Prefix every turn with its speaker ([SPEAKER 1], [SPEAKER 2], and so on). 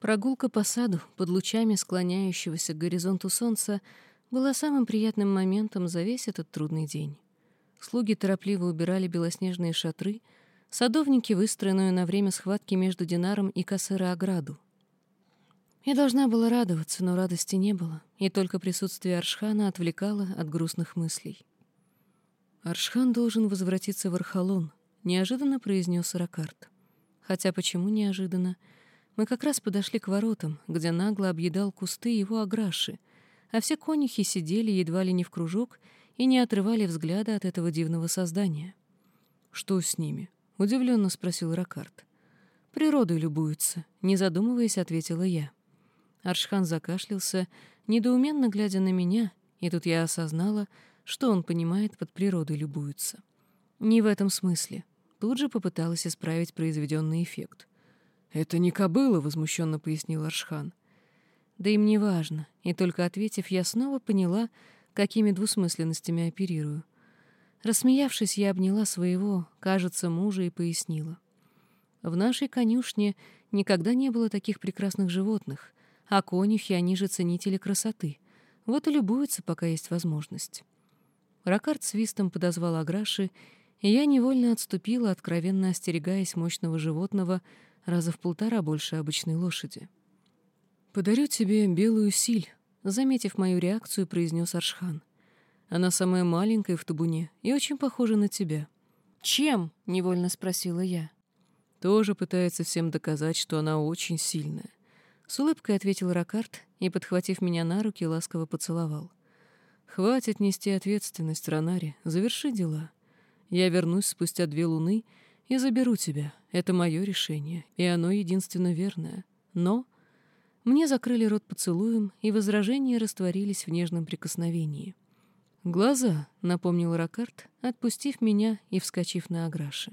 [SPEAKER 1] Прогулка по саду под лучами склоняющегося к горизонту солнца была самым приятным моментом за весь этот трудный день. Слуги торопливо убирали белоснежные шатры, садовники — выстроенную на время схватки между Динаром и Кассера ограду. Я должна была радоваться, но радости не было, и только присутствие Аршхана отвлекало от грустных мыслей. «Аршхан должен возвратиться в Архалон», — неожиданно произнес Ракарт. Хотя почему неожиданно — мы как раз подошли к воротам, где нагло объедал кусты его аграши, а все конюхи сидели едва ли не в кружок и не отрывали взгляда от этого дивного создания. «Что с ними?» — удивленно спросил Ракарт. «Природой любуются», — не задумываясь, ответила я. Аршхан закашлялся, недоуменно глядя на меня, и тут я осознала, что он понимает под природой любуются. Не в этом смысле. Тут же попыталась исправить произведенный эффект. «Это не кобыла», — возмущенно пояснил Аршхан. Да им не важно, и только ответив, я снова поняла, какими двусмысленностями оперирую. Рассмеявшись, я обняла своего, кажется, мужа и пояснила. В нашей конюшне никогда не было таких прекрасных животных, а конюхи, они же ценители красоты. Вот и любуются, пока есть возможность. Ракард свистом подозвал Аграши, и я невольно отступила, откровенно остерегаясь мощного животного, раза в полтора больше обычной лошади. «Подарю тебе белую силь», — заметив мою реакцию, произнес Аршхан. «Она самая маленькая в табуне и очень похожа на тебя». «Чем?» — невольно спросила я. «Тоже пытается всем доказать, что она очень сильная». С улыбкой ответил Ракарт и, подхватив меня на руки, ласково поцеловал. «Хватит нести ответственность, Ронари, заверши дела. Я вернусь спустя две луны и заберу тебя. Это мое решение, и оно единственно верное. Но мне закрыли рот поцелуем, и возражения растворились в нежном прикосновении. «Глаза», — напомнил Ракарт, отпустив меня и вскочив на аграши.